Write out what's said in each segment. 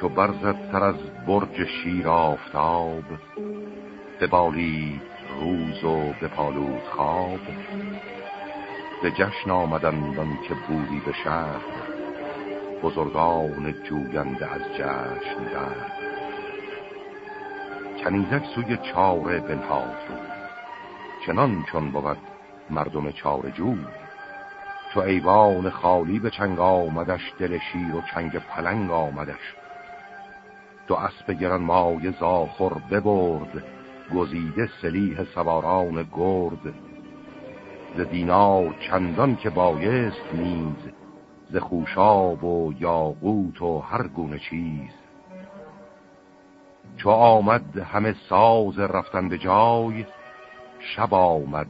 چو برزد سر از برج شیر آفتاب ببالید روز و بپالود خواب. به جشن آمدن که بودی به شهر بزرگان جوینده از جشن در. کنیزک سوی چاره بنهاد چنان چون بود مردم چاره جو. چو ایوان خالی به چنگ آمدش دل شیر و چنگ پلنگ آمدش. دو اسب گران مای زاخر ببرد گزیده سلیح سواران گرد. ز دینار چندان که بایست نیز ز خوشاب و یاقوت و هر گونه چیز. چو آمد همه ساز رفتن به جای شب آمد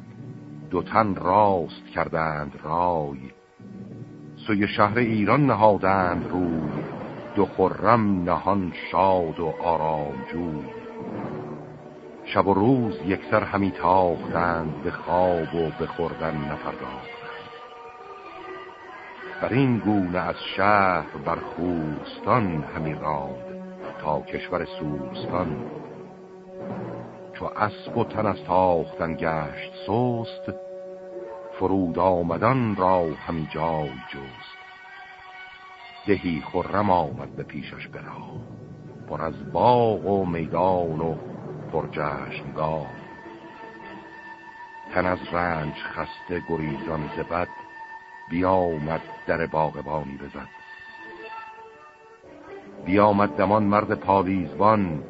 دو تن راست کردند رای. سوی شهر ایران نهادند روی دو خرم نهان شاد و آرام جوی شب و روز یکسر همی تاختند به خواب و به خوردن نپرداختند بر این گونه از شهر بر خوستان همی راند تا کشور سوستان. چو اسب و تن از تاختن گشت سست فرود آمدن را همی جای جست. دهی خرم آمد به پیشش برا پر از باغ و میدان و پر جشنگاه. تن از رنج خسته گریزان زبد بیامد در باغبانی بزد بیامد دمان مرد پالیزبان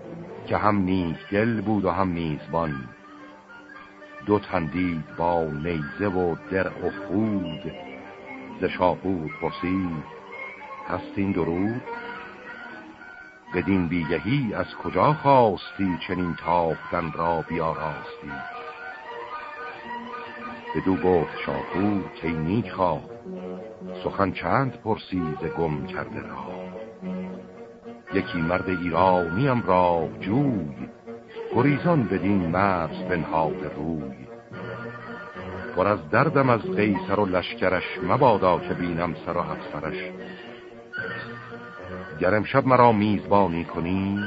که هم نیک دل بود و هم میزبان. دو تندید با نیزه و درع و خود ز شاپور پرسید هستین درود؟ بدین بیگهی از کجا خواستی چنین تاختن را بیاراستی؟ بدو گفت شاپور که نیک خواه؟ سخن چند پرسید گم کرده را؟ یکی مرد ایرانیم را جوی گریزان بدین مرز بنهاد روی. پر از دردم از قیصر و لشکرش مبادا که بینم سر و افسرش. گرم شب مرا میزبانی کنی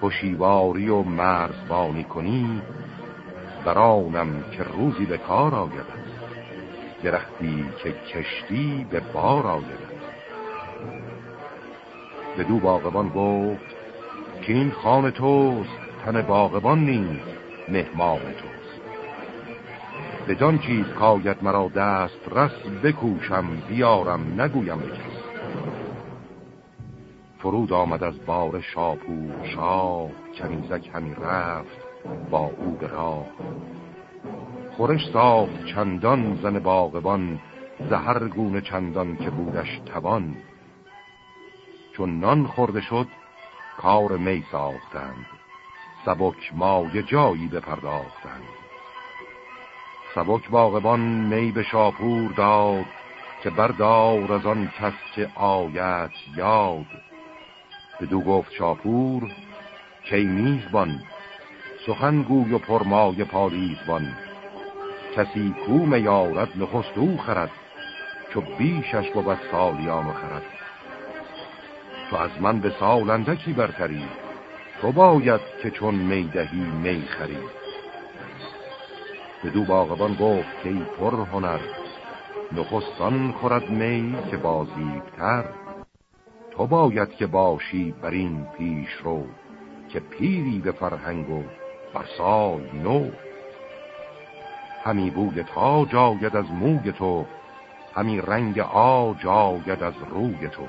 پشیواری و مرزبانی کنی برانم که روزی به کار آید درختی که کشتی به بار آید به دو باغبان گفت که این خان توست تن باغبان نیز مهمان توست. به جان چیز کاید مرا دست رس بکوشم بیارم نگویم فرود آمد از بار شاپور. شاه کنیزک همی رفت با او به راه. خورش ساخت چندان زن باغبان زهر گونه چندان که بودش توان. چون نان خورده شد کار می ساختند. سبک مای جایی بپرداختند. سبک باغبان می به شاپور داد که بردار از آن کس که آیت یاد. بدو گفت شاپور کی میزبان؟ سخن گوی و پرمای پالیزبان کسی کو میارد نخست او خرد چو بیشش بود سالیان خرد. تو از من به سال اندکی برتری تو باید که چون می‌دهی می خری. به دو باغبان گفت که پر هنر نخستان خورد می که بازیبتر تو باید که باشی بر این پیش رو که پیری به فرهنگ و بر نو. همی بوی تا جاید از موگ تو همی رنگ آ جاید از روی تو.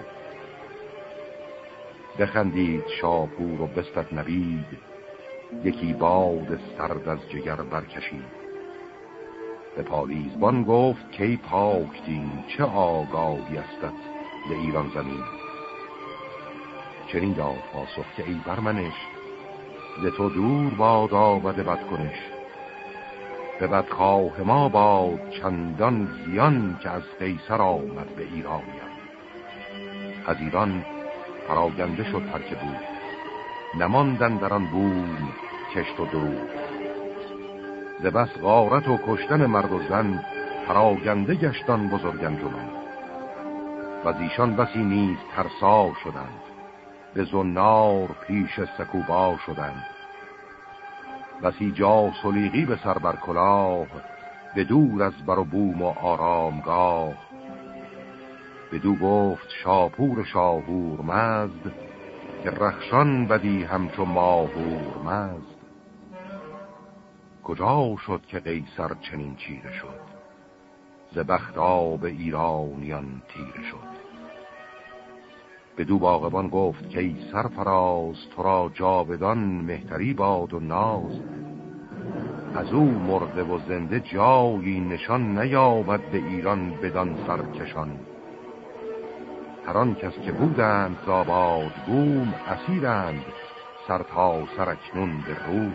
بخندید شاپور و بستت نبید یکی باد سرد از جگر برکشید. به پالیزبان گفت کی پاک دین چه آگاهی استت به ایران زمین؟ چنین داد پاسخ که ای برمنش ز تو دور باد آمده بد کنش به بدخواه ما باد چندان زیان که از قیصر آمد به ایرانیان از ایران پراگنده شد هر که بود نماندن در آن بوم کشت و درود ز بس غارت و کشتن مرد و زن پراگنده گشتان بزرگن جمن و از ایشان بسی نیز ترسا شدند. به زنار پیش سکوبا شدند. بسی جا سلیغی به سر بر کلاه به دور از بر و بوم و آرامگاه. به دو گفت شاپور شاهور مزد که رخشان بدی همچو ماهور مزد. کجا شد که قیصر چنین چیره شد؟ ز آب ایرانیان تیره شد. به دو باغبان گفت که ای سرفراز تو را جاودان مهتری باد و ناز. از او مرده و زنده جایی نشان نیامد به ایران بدان سرکشان. هر آن کس که بودند زاباد بوم اسیرند سر تا سرکنون به روم.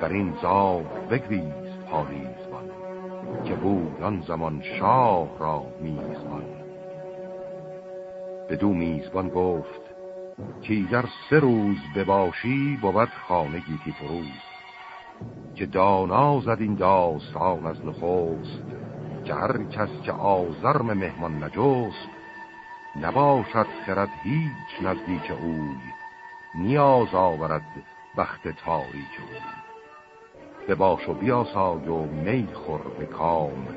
در این زاب بگریست پالیزبان که بود آن زمان شاه را میزبان. به دو میزبان گفت که گر سه روز بباشی بود خانه گیتی فروز. که دانا زد این داستان از نخوست که هر کس که آزرم مهمان نجست. نباشد خرد هیچ نزدیک اوی نیاز آورد بخت تاریک اوی. باش و بیاسای و می خور به کام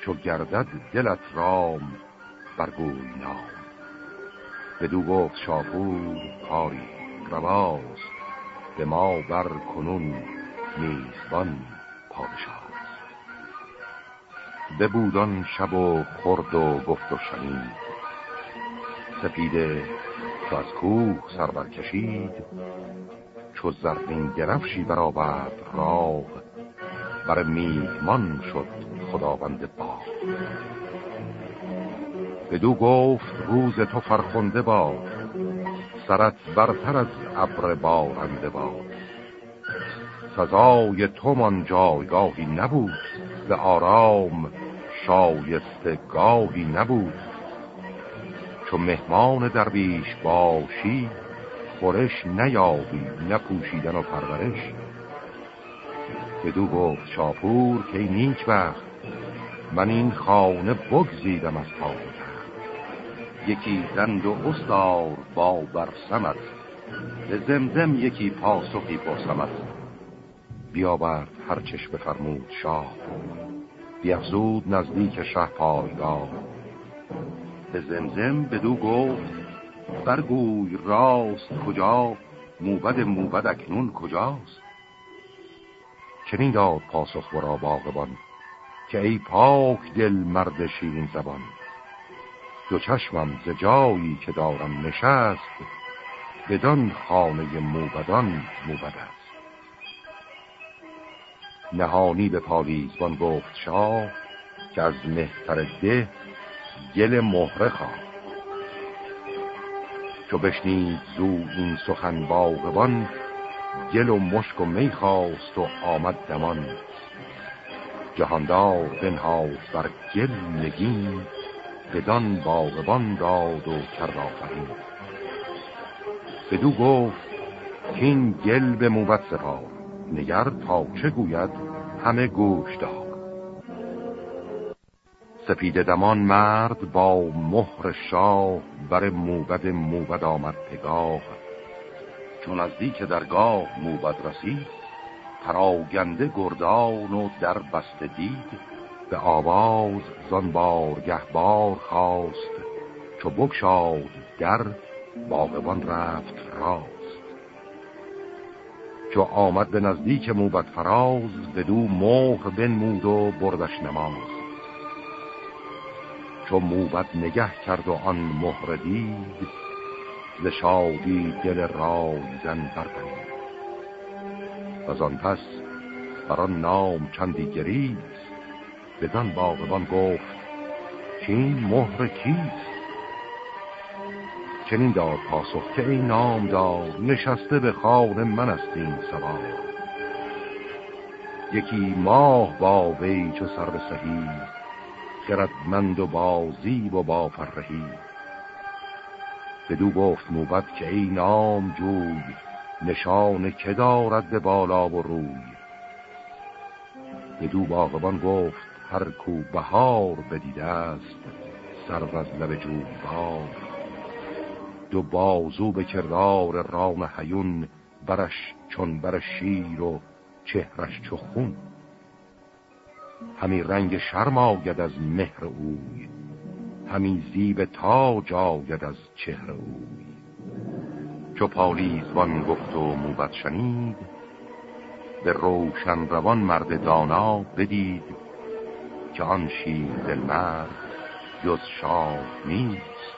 چو گردد دلت رام برگوی نام. بدو گفت شاپور کاری رواست به ما بر کنون میزبان پادشاه ببودان شب و خورد و گفت و شنید. سپیده چو از کوه سر برکشید چو زرین گرفشی برآورد راه بر میهمان شد خداوند با بدو گفت روز تو فرخنده باد سرت برتر از ابر بارنده باد سزای تو من جایگاهی نبود به آرام شایسته گاهی نبود. چو مهمان درویش باشی خورش نیابی نپوشیدن و پرورش. بدو گفت شاپور که نیک وقت. من این خانه بگزیدم از تاج یکی زند و استار با برسمت به زمزم یکی پاسخی پرسمت بیاورد هر چش بفرمود شاه بیافزود نزدیک شه پایگاه به زمزم بدو گفت برگوی راست کجا؟ موبد موبد اکنون کجاست؟ چنین داد پاسخ ورا باغبان که ای پاک دل مرد شیرین زبان. دو چشمم ز جایی که دارم نشست بدان خانه موبدان موبد است. نهانی به پالیزبان گفت شاه که از مهتر ده گل مهره خواه چو بشنید زو این سخن باغبان گل و مشک و می خواست و آمد دمان. جهاندار بنهاد بر گل نگین بدان باغبان داد و کرد آفرین بدو گفت که این گل به موبت سپار نگر تا چه گوید همه گوش دار سپید دمان مرد با مهر شاه بر موبد موبد آمد پگاه. چون از دیک درگاه موبد رسید پراگنده گردان و در بسته دید. به آواز زان بارگه بار خواست چو بکشاد در باغبان رفت راست. چو آمد به نزدیک موبد فراز دو مهر بنمود و بردش نماز. چو موبت نگه کرد و آن مهر دید ز شادی دل رای زن برپرید. و آن پس بر آن نام چندی گریست بدان باغبان گفت که این مهر کیست؟ چنین داد پاسخ که این نام داد نشسته به خانه من است این سوار. یکی ماه با وی چو سر به سهید خردمند و بازی و با فرهی. بدو گفت موبت که ای نام جوی نشان که دارد به بالا و روی. بدو باغبان گفت هر کو بهار بدیده است سر از لب جوی بار دو بازو به کردار رام حیون برش چون بر شیر و چهرش چو خون. همی رنگ شرم آید از مهر اوی همی زیب تاج آید از چهر اوی. چو پالیزبان گفت و موبت شنید به روشن روان مرد دانا بدید. که آن شیر دل مرد جز شاه نیست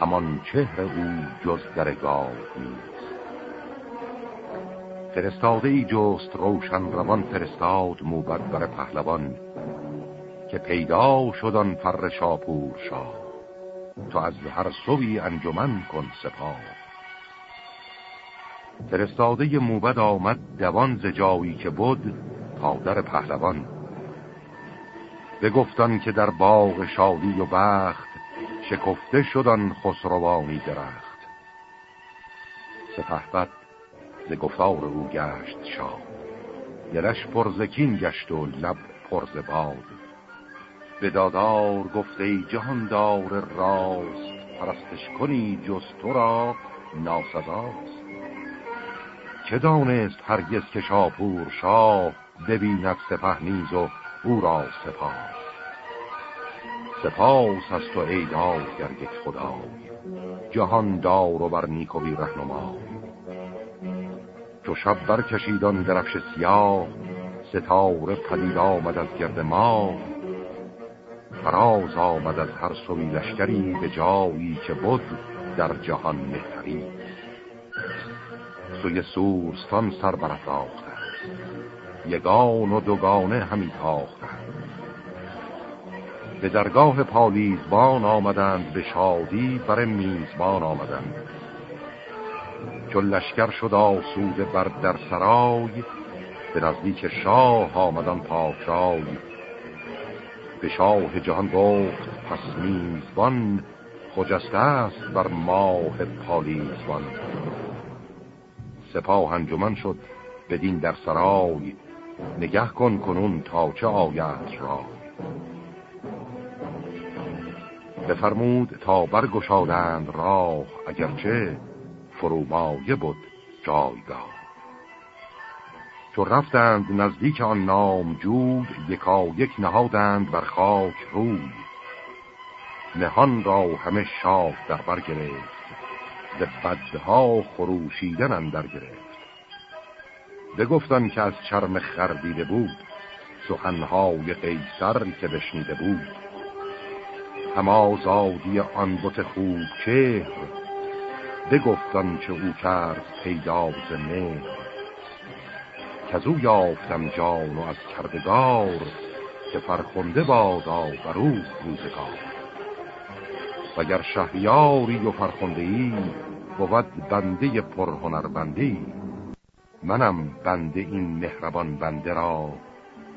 همان چهر او جز در گاه نیست. فرستاده ای جست روشن روان فرستاد موبت بر پهلوان که پیدا شدن فر شاپور شاه تو از هر سوی انجمن کن سپاه. فرستاده موبد آمد دوان ز جایی که بود تا در پهلوان. بگفتن که در باغ شادی و بخت شکفته شدن خسروانی درخت. سپهبد ز گفتار او گشت شاد. دلش پرزکین گشت و لب پرز باد به دادار گفته جهاندار راست پرستش کنی جز تو را چه دانست هرگز که شاپور شاه ببیند سپه نیز و او را سپاه سپاس از تو ای گر یک خدای جهان دار و بر نیکوی رهنما. چو شب برکشیدان درفش سیاه ستاره پدید آمد از گرد ما. فراز آمد از هر سوی لشکری به جایی که بود در جهان مهتری. سوی سورستان سر برافراخته یگان و دوگانه همی تاخته به درگاه پالیزبان آمدند به شادی بر میزبان آمدند. چون لشکر شد آسوده بر در سرای به نزدیک شاه آمدن پاکرای به شاه جهان گفت پس میزبان خجسته است بر ماه پالیزبان. سپاه انجمن شد بدین در سرای. نگه کن کنون تا چه آید را. بفرمود تا برگشادند راه اگرچه فرومایه بود جایگاه. چو رفتند نزدیک آن نام جود یکا یک نهادند بر خاک روی. نهان را همه شاه در بر گرفت ز بدها خروشیدن اندر گرفت. بگفتن که از چرم خردیده بود سخنهای قیصر که بشنیده بود. هم آزادی آن بت خوب چهر بگفتن چه او کرد پیدا ز مهر. که او یافتم جان و از کردگار که فرخنده بادا بر او روزگار. وگر شهریاری و فرخنده ای بود بنده پرهنر بنده منم بنده این مهربان بنده را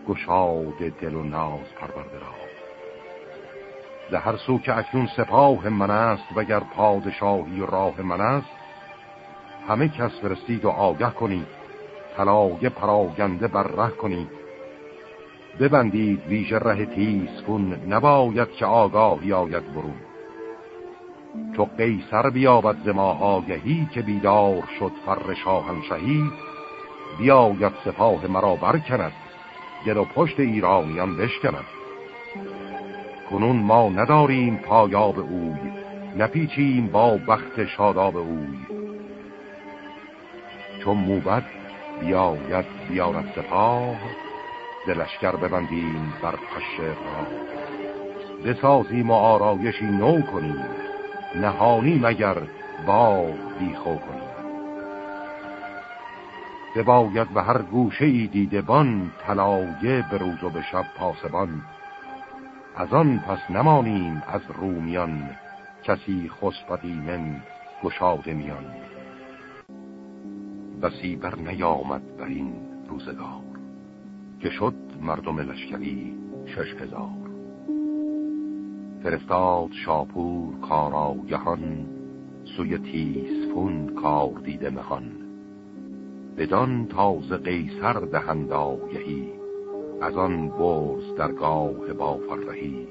گشاد دل و ناز پرورده را. هر سو که اکنون سپاه من است وگر پادشاهی راه من است همه کس فرستید و آگه کنید طلایه پراگنده بر ره کنید. ببندید ویژه ره تیزفون نباید که آگاهی آید برون. چو قیصر بیابد ز ما آگهی که بیدار شد فر شاهنشهی بیاید سپاه مرا برکند گل و پشت ایرانیان بشکند. کنون ما نداریم پایاب اوی نپیچیم با بخت شاداب اوی. چون موبت بیاید بیارد سپاه دلشکر ببندیم بر پشه را بسازیم و آرایشی نو کنیم نهانی مگر با بیخو کنیم. بباید به هر گوشه ای دیدبان طلایه به روز و به شب پاسبان. از آن پس نمانیم از رومیان کسی خسبتی من گشاده میان. بسی بر نیامد بر این روزگار که شد مردم لشکری شش هزار. فرستاد شاپور کاراگهان سوی تیسفون کار دیده مهان بدان تازه قیصر دهند آگهی از آن برز در گاه با فرهی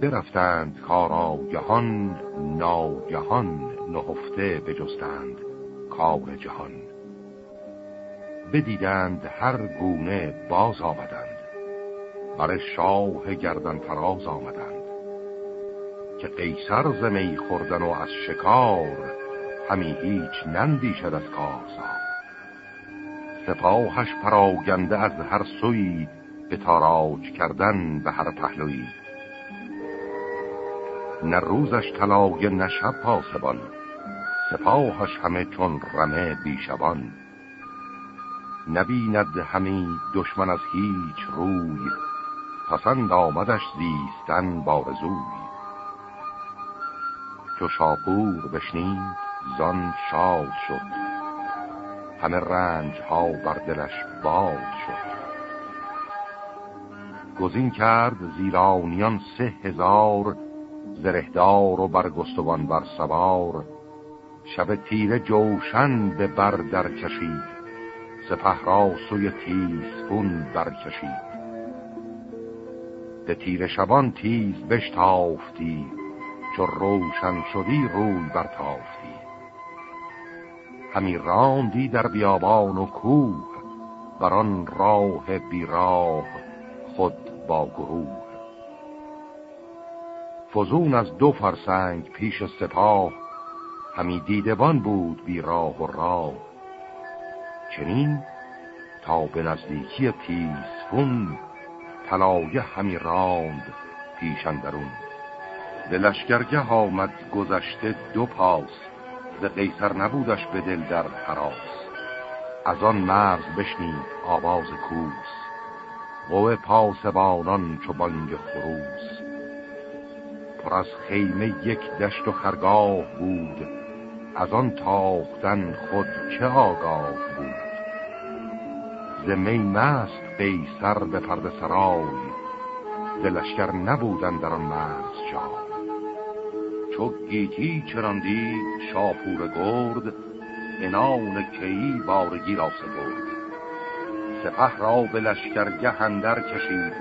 برفتند کاراگهان ناگهان نهفته بجستند کار جهان. بدیدند هر گونه باز آمدند بر شاه گردن فراز آمدند. که قیصر زمی خوردن و از شکار همی هیچ نندی شد از کارزار سپاهش پراگنده از هر سوی به تاراج کردن به هر پهلوی. نه روزش طلای نه شب پاسبان. سپاهش همه چون رمه بیشبان. نبیند همی دشمن از هیچ روی پسند آمدش زیستن بارزوی. چو شاپور بشنید زان شاد شد. همه رنج ها بر دلش باد شد. گزین کرد زیرانیان سه هزار زرهدار و برگستوان بر سوار. شب تیره جوشن به بر در کشید سپه را سوی تیزفون برکشید به تیر شبان تیز بشتافتی چو روشن شدی روی برتافتی. همی راندی در بیابان و کوه بر آن راه بیراه خود با گروه. فزون از دو فرسنگ پیش سپاه همی دیدبان بود بی راه و راه. چنین تا به نزدیکی تیزفون طلایه همی راند پیشندرون به لشگرگه آمد گذشته دو پاس ز قیصر نبودش به دل در حراس. از آن مرز بشنید آواز کوس. قوه پاسبانان چو بانگ خروس. پر از خیمه یک دشت و خرگاه بود. از آن تاختن خود چه آگاه بود؟ زمی مست قیصر به پرد سرای. دلشکر نبودن در آن مرز جا چو گیتی چران دید شاپور گرد انان کهی بارگی را سپرد. سپه را به لشکرگه هندر کشید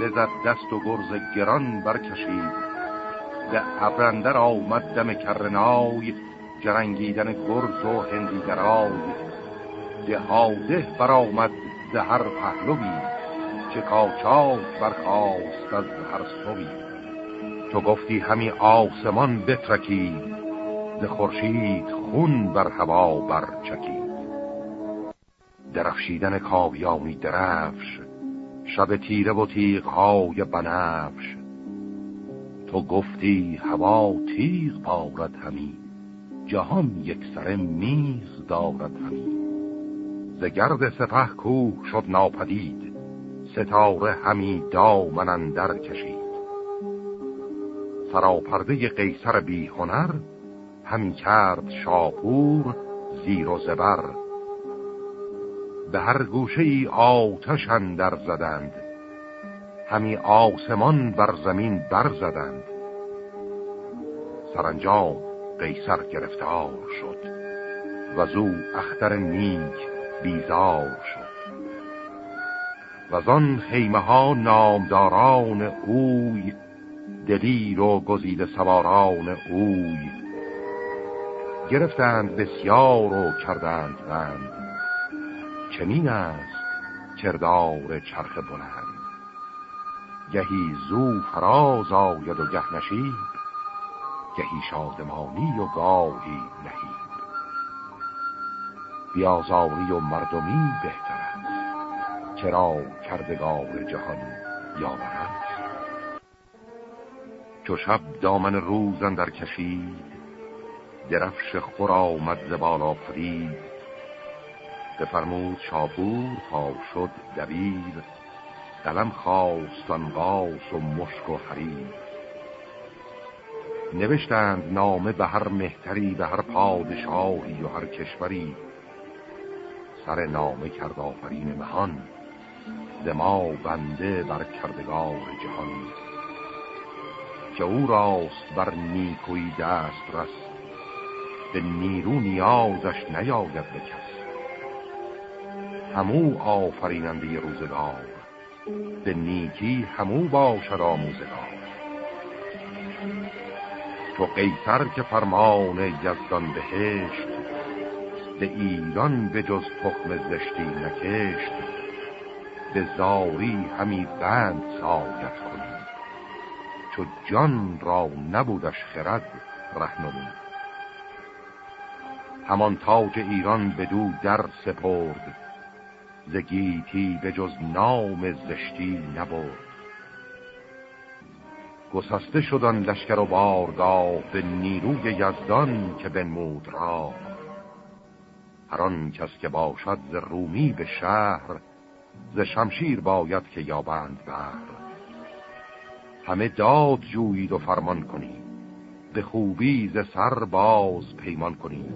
بزد دست و گرز گران برکشید. به ابرندر آمد دم کرنای جرنگیدن گرز و هندیگرای دهاده برآمد زهر پهلوی چه برخواست از هر سوی. تو گفتی همی آسمان بترکید ز خورشید خون بر هوا برچکید درفشیدن کاویانی درفش شب تیره و تیغهای بنفش. تو گفتی هوا تیغ بارد همی جهان یک سر میز دارد همی. ز گرد سپه کوه شد ناپدید ستاره همی دامن اندر کشید. سراپرده قیصر بی هنر همی کرد شاپور زیر و زبر. به هر گوشه ای آتش اندر زدند همی آسمان بر زمین بر زدند. سرانجام قیصر گرفتار شد و زو اختر نیک بیزار شد. و آن خیمه ها نامداران اوی دلیر و گزید سواران اوی. گرفتند بسیار و کردند بند. چنین است کردار چرخ بلند. گهی زو فراز آید و گه نشید گهی شادمانی و گاهی نهید بیازاری و مردمی بهتر است. چرا کردگار جهان یاور چو شب دامن روزن در کشید درفش خور آمد زبالا فرید بفرمود شاپور تا شد دبیر قلم خواستان غاس و مشک و حریر. نوشتند نامه به هر مهتری به هر پادشاهی و هر کشوری. سر نامه کرد آفرین مهان ما بنده بر کردگار جهان. که او راست بر نیکوی دست رس. به نیرو نیازش نیاید به کس. همو آفریننده روزگار. به نیکی همو باشد آموزگار. تو قیصر که فرمان یزدان بهشت به ایران به جز تخم زشتی نکشت. به زاری همی بند ساید کنی چو جان را نبودش خرد رهنمون. همان تاج ایران به دو در سپرد زگیتی به جز نام زشتی نبرد. گسسته شدن لشکر و بارگاه به نیروی یزدان که بنمود را. هر کس که باشد ز رومی به شهر ز شمشیر باید که یابند بر همه داد جویید و فرمان کنید. به خوبی ز سر باز پیمان کنید.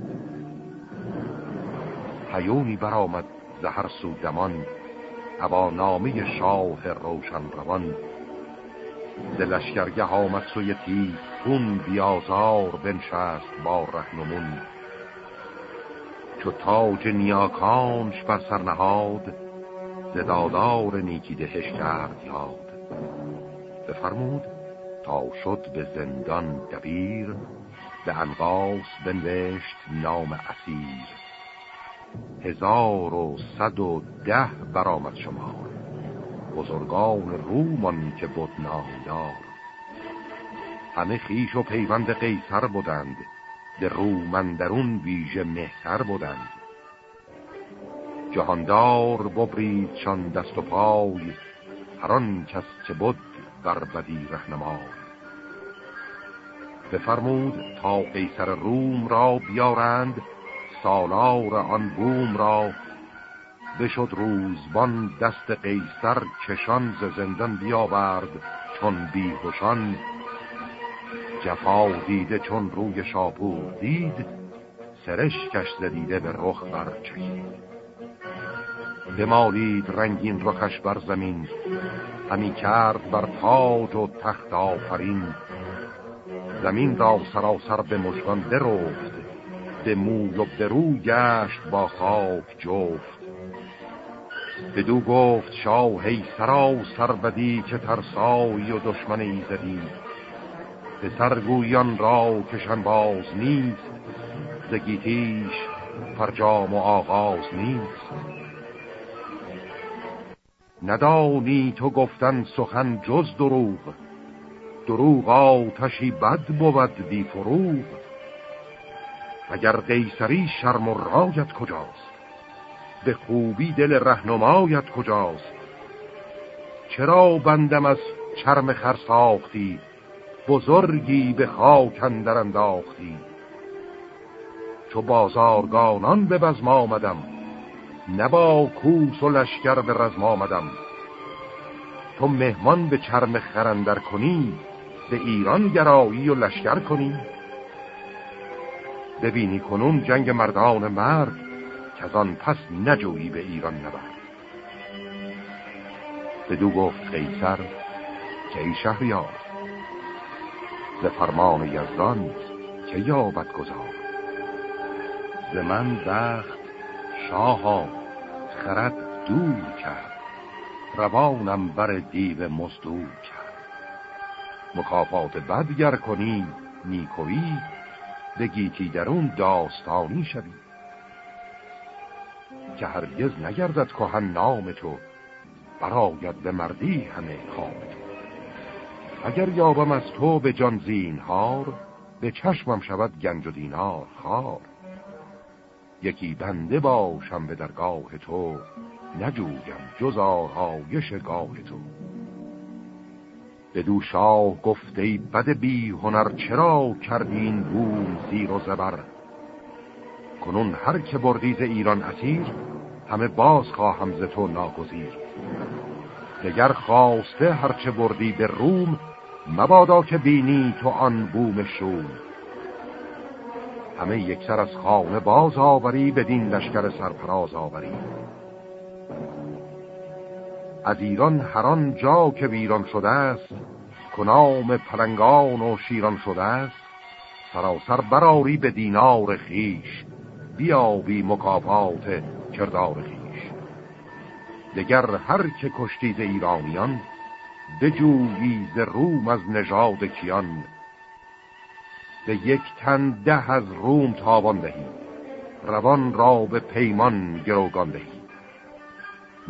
پیونی برآمد ز هر سو دمان هوا نامه شاه روشن روان. ز لشکرگه آمد سوی تیز خون بیازار بنشست با رهنمون. چو تاج نیاکانش بر سر نهاد ز دادار نیکی دهش کرد یاد. بفرمود تا شد به زندان دبیر به انقاس بنوشت نام اسیر. هزار و صد و ده برآمد شمار بزرگان رومان که بود نامدار. همه خیش و پیوند قیصر بودند. به رومندرون ویژه مهتر بودند. جهاندار ببریدشان دست و پای. هران کس که بود بر بدی رهنمای بفرمود تا قیصر روم را بیارند سالار آن بوم را. بشد روزبان دست قیصر کشان ز زندان بیاورد چون بیهوشان. جفا دیده چون روی شاپور دید سرشکش زدیده به رخ برچید بمالید رنگین رخش بر زمین همی کرد بر تاج و تخت آفرین. زمین را سراسر به مژگان درفت به موی و درو گشت با خاک جفت. بدو گفت شاه ای سرا سربدی که ترسایی و دشمن ایزدی. به سرگویان را کشن باز نیست زگیتیش فرجام و آغاز نیست. ندانی تو گفتن سخن جز دروغ. دروغ آتشی بد بود بی فروغ. اگر قیصری شرم و رایت کجاست؟ به خوبی دل رهنمایت کجاست؟ چرا بندم از چرم خرساختی بزرگی به خاک اندر انداختی. چو بازارگانان به بزم آمدم نبا کوس و لشکر به رزم آمدم. تو مهمان به چرم خرندر کنی به ایران گرایی و لشکر کنی. ببینی کنون جنگ مردان مرد که از آن پس نجویی به ایران نبرد. بدو گفت قیصر که ای شهریار ز فرمان یزدان که یابد گذار ز من بخت شاها خرد دور کرد. روانم بر دیو مزدور کرد. مکافات بدگر کنی نیکویی بگیتی در اون داستانی شوی. که هرگز نگردد کهن نام تو براید به مردی همه کام تو. اگر یابم از تو به جان زینهار به چشمم شود گنج و دینار خار یکی بنده باشم به درگاه تو نجویم جز آرایش گاه تو. به دو شاه گفته بد بی هنر چرا کردین بوم زیر و زبر؟ کنون هر که بردیز ایران اسیر همه باز خواهم ز تو ناگزیر. دگر خواسته هرچه بردی به روم مبادا که بینی تو آن بوم شوم. همه یکسر از خانه باز آوری بدین لشکر سرپراز آوری. از ایران هران جا که ویران شده است کنام پلنگان و شیران شده است سراسر براری به دینار خیش بیابی مکافات کردار خیش دگر هر که کشتیز ایرانیان بجویی ز روم از نژاد کیان به یک تن ده از روم تابان دهید روان را به پیمان گروگان دهید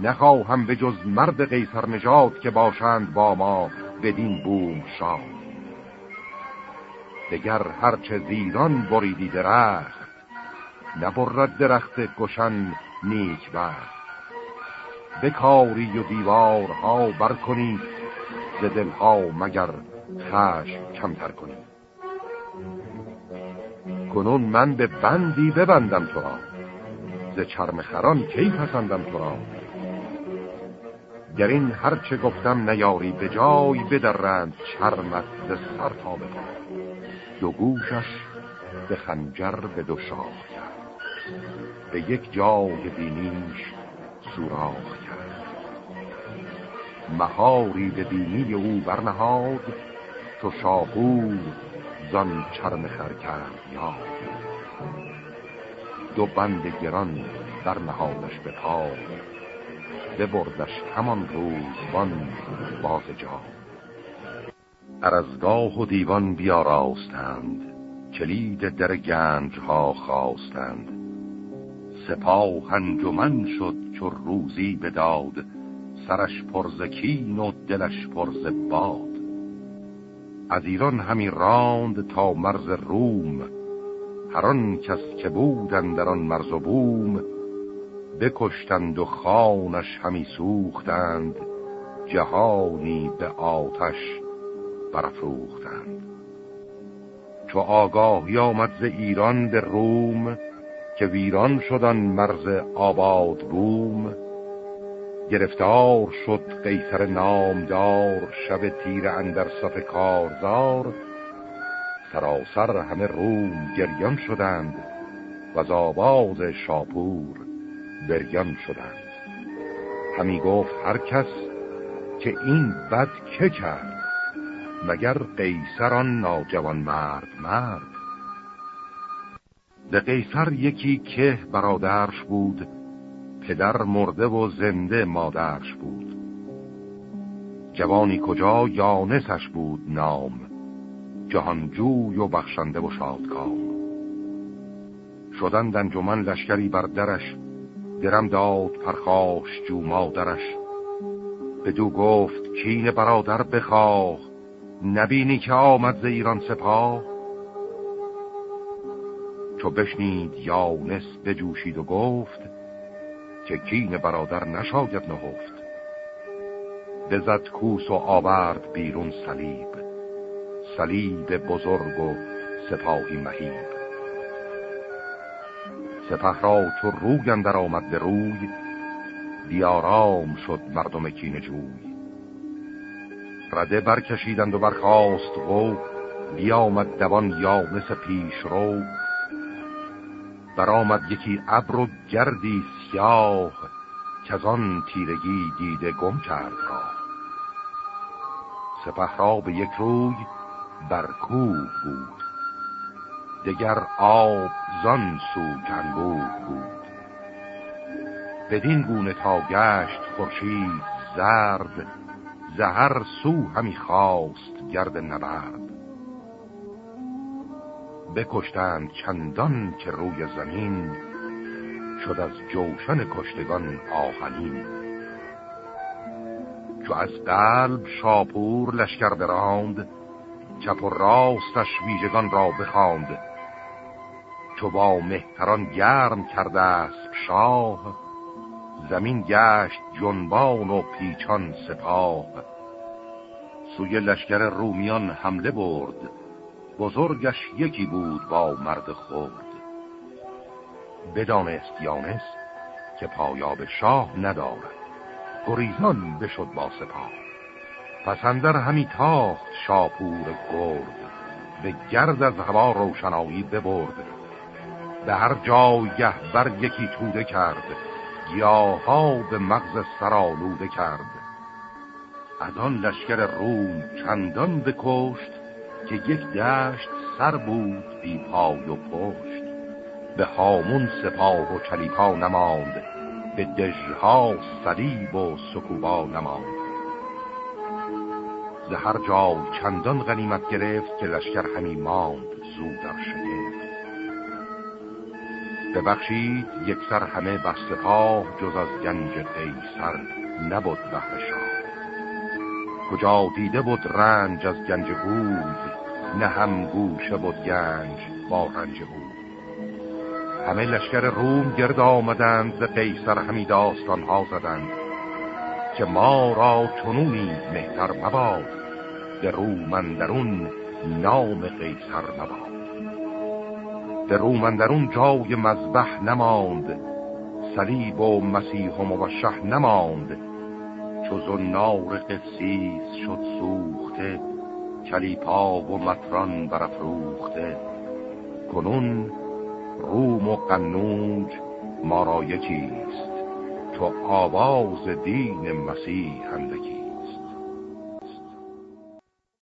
نخواهم به جز مرد قیصر نجات که باشند با ما بدین بوم شاد. دگر هرچه زیران بریدی درخت نبرد درخت گشن نیک بخت. بکاری و دیوارها بر کنی ز دلها مگر خشم کمتر کنی. کنون من به بندی ببندم تو را. ز چرم خران کی پسندم تو را؟ گر این هرچه گفتم نیاری به جای بدرند چرمت به سر تا به دو گوشش به خنجر به دو شاخ کرد. به یک جای بینیش سوراخ کرد. مهاری به بینی او برنهاد تو شاهور زان چرم خر کرد یاد. دو بند گران برنهادش به پای ببردش همان روزبان باز جا. ارزگاه و دیوان بیاراستند کلید در گنج ها خواستند. سپاه انجمن شد چو روزی بداد سرش پرزکین و دلش پرز باد. از ایران همی راند تا مرز روم. هران کس که بودند در آن مرز و بوم بکشتند و خانش همی سوختند جهانی به آتش برافروختند. چو آگاهی آمد ز ایران به روم که ویران شدن مرز آباد بوم گرفتار شد قیصر نامدار شب تیر اندر صف کارزار. سراسر همه روم گریان شدند و از آواز شاپور بریان شدند. همی گفت هر کس که این بد که کرد مگر قیصر آن ناجوان مرد مرد؟ به قیصر یکی که برادرش بود پدر مرده و زنده مادرش بود. جوانی کجا یانسش بود نام جهانجوی و بخشنده و شادکام. شدند انجمن لشکری بر درش درم داد پرخاش جو مادرش. دو گفت کین برادر بخواه نبینی که آمد ز ایران سپاه. چو بشنید یانس بجوشید و گفت که کین برادر نشاید نهفت. بزد کوس و آورد بیرون صلیب. صلیب بزرگ و سپاهی مهیب. سپه را چو روی اندر آمد به روی بیارام شد مردم کین جوی. رده برکشیدند و برخواست غو بیامد دوان یانس پیش رو. برآمد یکی ابر و گردی سیاه که از آن تیرگی دیده گم کرد را. سپه را به یک روی بر کوه بود. دگر آب زان سو کنبود بود. بدین گونه تا گشت خورشید زرد زهر سو همی خواست گرد نبرد. بکشتند چندان که روی زمین شد از جوشن کشتگان آهنین. چو از قلب شاپور لشکر براند چپ و راستش ویژگان را بخواند. چو با مهتران گرم کرده است شاه زمین گشت جنبان و پیچان سپاه. سوی لشکر رومیان حمله برد. بزرگش یکی بود با مرد خود بدانست یانس که پایاب شاه ندارد. گریزان بشد با سپاه. پسندر همی تاخت شاپور گرد. به گرد از هوا روشنایی ببرد. به هر جایه بر یکی توده کرد. گیاها به مغز سرالوده کرد. از آن لشکر روم چندان بکشت که یک دشت سر بود بی پای و پشت. به هامون سپاه و چلیپا نماند به دژها صلیب و سکوبا نماند. هر جا چندان غنیمت گرفت که لشکر همی ماند زود در شگفت. ببخشید یک سر همه بسته پا جز از گنج قیصر نبود بهر شاه کجا دیده بود رنج از گنج بود نه هم گوشه بود گنج با رنج بود همه لشکر روم گرد آمدند ز قیصر همی داستان ها زدند که ما را چنونی مهتر مباد در رومندرون نام قیصر مباد. در رومندرون جای مذبح نماند صلیب و مسیح و مبشح نماند چو نار قسیس شد سوخته کلیپا و مطران برافروخته. کنون روم و قنوج ما را تو آواز دین مسیح هندگی